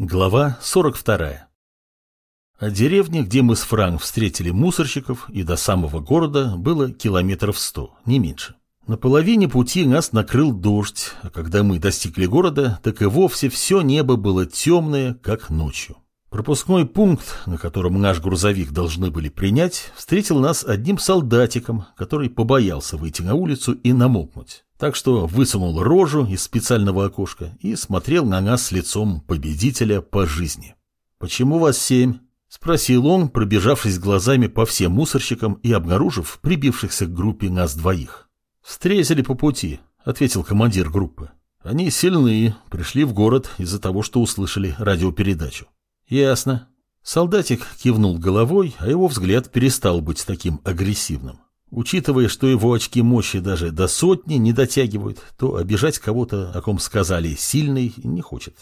Глава 42. От деревни, где мы с Франк встретили мусорщиков, и до самого города было километров сто, не меньше. На половине пути нас накрыл дождь, а когда мы достигли города, так и вовсе все небо было темное, как ночью. Пропускной пункт, на котором наш грузовик должны были принять, встретил нас одним солдатиком, который побоялся выйти на улицу и намокнуть так что высунул рожу из специального окошка и смотрел на нас с лицом победителя по жизни. «Почему вас семь?» – спросил он, пробежавшись глазами по всем мусорщикам и обнаружив прибившихся к группе нас двоих. «Встретили по пути», – ответил командир группы. «Они сильные, пришли в город из-за того, что услышали радиопередачу». «Ясно». Солдатик кивнул головой, а его взгляд перестал быть таким агрессивным. Учитывая, что его очки мощи даже до сотни не дотягивают, то обижать кого-то, о ком сказали «сильный», не хочет.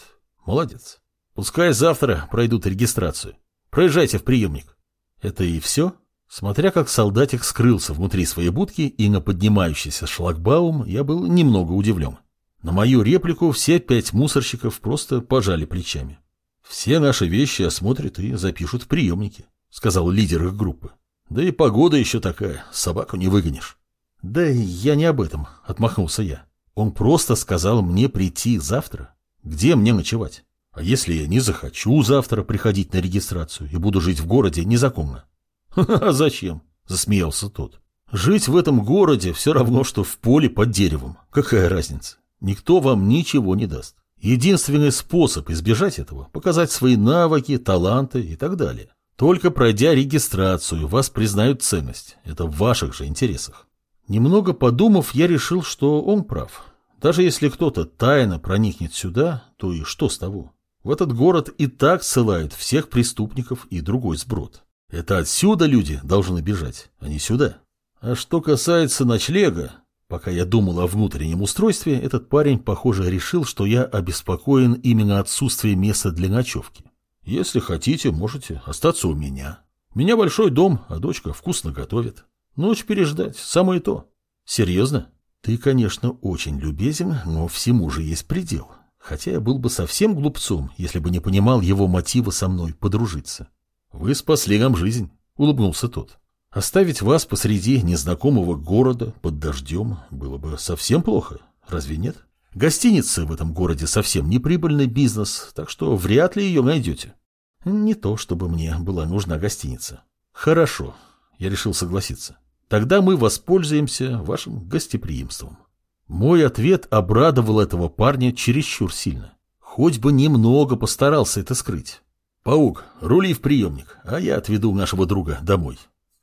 Молодец. Пускай завтра пройдут регистрацию. Проезжайте в приемник. Это и все? Смотря как солдатик скрылся внутри своей будки и на поднимающийся шлагбаум, я был немного удивлен. На мою реплику все пять мусорщиков просто пожали плечами. «Все наши вещи осмотрят и запишут в приемнике», — сказал лидер их группы. Да и погода еще такая, собаку не выгонишь. Да я не об этом, отмахнулся я. Он просто сказал мне прийти завтра. Где мне ночевать? А если я не захочу завтра приходить на регистрацию и буду жить в городе незаконно? А зачем? Засмеялся тот. Жить в этом городе все равно, что в поле под деревом. Какая разница? Никто вам ничего не даст. Единственный способ избежать этого – показать свои навыки, таланты и так далее. Только пройдя регистрацию, вас признают ценность. Это в ваших же интересах. Немного подумав, я решил, что он прав. Даже если кто-то тайно проникнет сюда, то и что с того? В этот город и так ссылают всех преступников и другой сброд. Это отсюда люди должны бежать, а не сюда. А что касается ночлега, пока я думал о внутреннем устройстве, этот парень, похоже, решил, что я обеспокоен именно отсутствием места для ночевки. Если хотите, можете остаться у меня. У меня большой дом, а дочка вкусно готовит. Ночь переждать, самое то. Серьезно? Ты, конечно, очень любезен, но всему же есть предел. Хотя я был бы совсем глупцом, если бы не понимал его мотива со мной подружиться. Вы спасли нам жизнь, улыбнулся тот. Оставить вас посреди незнакомого города под дождем было бы совсем плохо, разве нет? Гостиницы в этом городе совсем не прибыльный бизнес, так что вряд ли ее найдете. Не то, чтобы мне была нужна гостиница. Хорошо, я решил согласиться. Тогда мы воспользуемся вашим гостеприимством. Мой ответ обрадовал этого парня чересчур сильно. Хоть бы немного постарался это скрыть. Паук, рули в приемник, а я отведу нашего друга домой.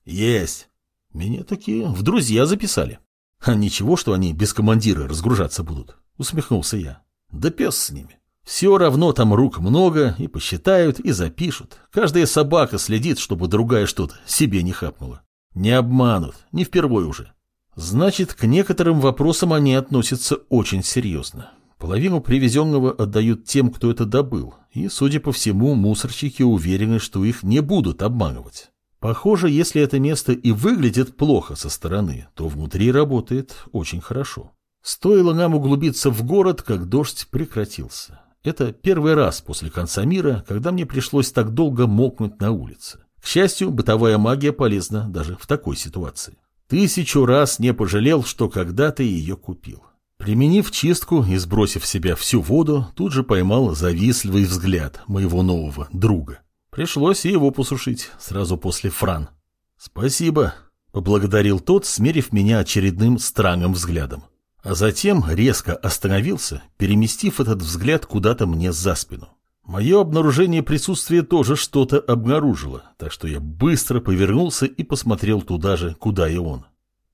Есть. Меня такие в друзья записали. А ничего, что они без командира разгружаться будут. Усмехнулся я. Да пес с ними. Все равно там рук много, и посчитают, и запишут. Каждая собака следит, чтобы другая что-то себе не хапнула. Не обманут, не впервой уже. Значит, к некоторым вопросам они относятся очень серьезно. Половину привезенного отдают тем, кто это добыл, и, судя по всему, мусорщики уверены, что их не будут обманывать. Похоже, если это место и выглядит плохо со стороны, то внутри работает очень хорошо. Стоило нам углубиться в город, как дождь прекратился. Это первый раз после конца мира, когда мне пришлось так долго мокнуть на улице. К счастью, бытовая магия полезна даже в такой ситуации. Тысячу раз не пожалел, что когда-то ее купил. Применив чистку и сбросив в себя всю воду, тут же поймал завистливый взгляд моего нового друга. Пришлось его посушить сразу после фран. «Спасибо», — поблагодарил тот, смерив меня очередным странным взглядом а затем резко остановился, переместив этот взгляд куда-то мне за спину. Мое обнаружение присутствия тоже что-то обнаружило, так что я быстро повернулся и посмотрел туда же, куда и он.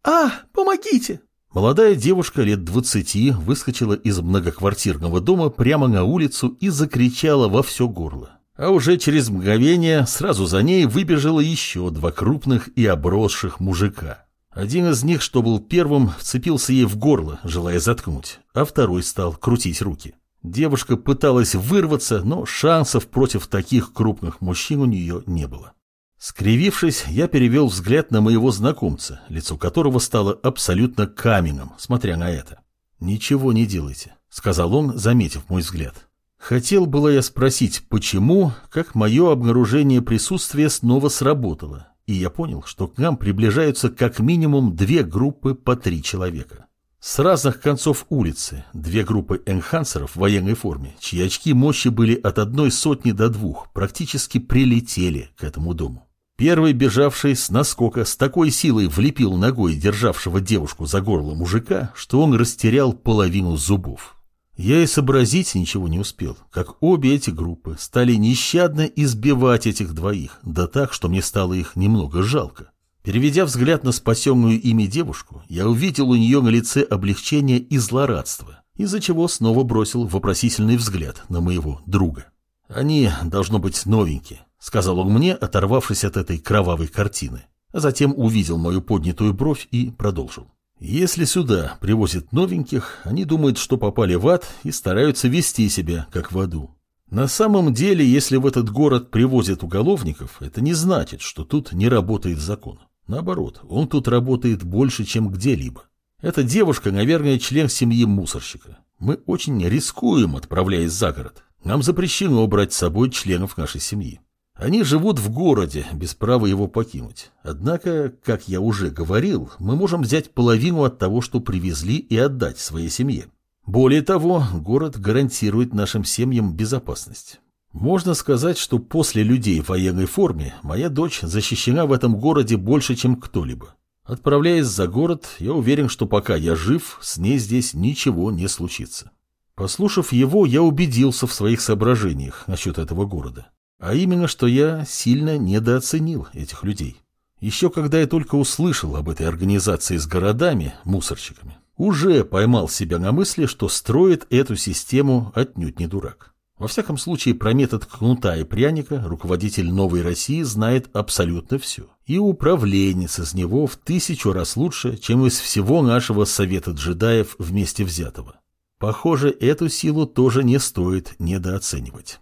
«А, помогите!» Молодая девушка лет двадцати выскочила из многоквартирного дома прямо на улицу и закричала во все горло. А уже через мгновение сразу за ней выбежало еще два крупных и обросших мужика. Один из них, что был первым, вцепился ей в горло, желая заткнуть, а второй стал крутить руки. Девушка пыталась вырваться, но шансов против таких крупных мужчин у нее не было. Скривившись, я перевел взгляд на моего знакомца, лицо которого стало абсолютно каменным, смотря на это. «Ничего не делайте», — сказал он, заметив мой взгляд. Хотел было я спросить, почему, как мое обнаружение присутствия снова сработало, и я понял, что к нам приближаются как минимум две группы по три человека. С разных концов улицы две группы энхансеров в военной форме, чьи очки мощи были от одной сотни до двух, практически прилетели к этому дому. Первый, бежавший с наскока, с такой силой влепил ногой державшего девушку за горло мужика, что он растерял половину зубов. Я и сообразить ничего не успел, как обе эти группы стали нещадно избивать этих двоих, да так, что мне стало их немного жалко. Переведя взгляд на спасенную ими девушку, я увидел у нее на лице облегчение и злорадство, из-за чего снова бросил вопросительный взгляд на моего друга. «Они, должно быть, новенькие», — сказал он мне, оторвавшись от этой кровавой картины, а затем увидел мою поднятую бровь и продолжил. «Если сюда привозят новеньких, они думают, что попали в ад и стараются вести себя, как в аду. На самом деле, если в этот город привозят уголовников, это не значит, что тут не работает закон. Наоборот, он тут работает больше, чем где-либо. Эта девушка, наверное, член семьи мусорщика. Мы очень рискуем, отправляясь за город. Нам запрещено брать с собой членов нашей семьи. Они живут в городе, без права его покинуть. Однако, как я уже говорил, мы можем взять половину от того, что привезли, и отдать своей семье. Более того, город гарантирует нашим семьям безопасность. Можно сказать, что после людей в военной форме моя дочь защищена в этом городе больше, чем кто-либо. Отправляясь за город, я уверен, что пока я жив, с ней здесь ничего не случится. Послушав его, я убедился в своих соображениях насчет этого города. А именно, что я сильно недооценил этих людей. Еще когда я только услышал об этой организации с городами, мусорщиками, уже поймал себя на мысли, что строит эту систему отнюдь не дурак. Во всяком случае, про метод кнута и пряника руководитель «Новой России» знает абсолютно все. И управленец из него в тысячу раз лучше, чем из всего нашего совета джедаев вместе взятого. Похоже, эту силу тоже не стоит недооценивать.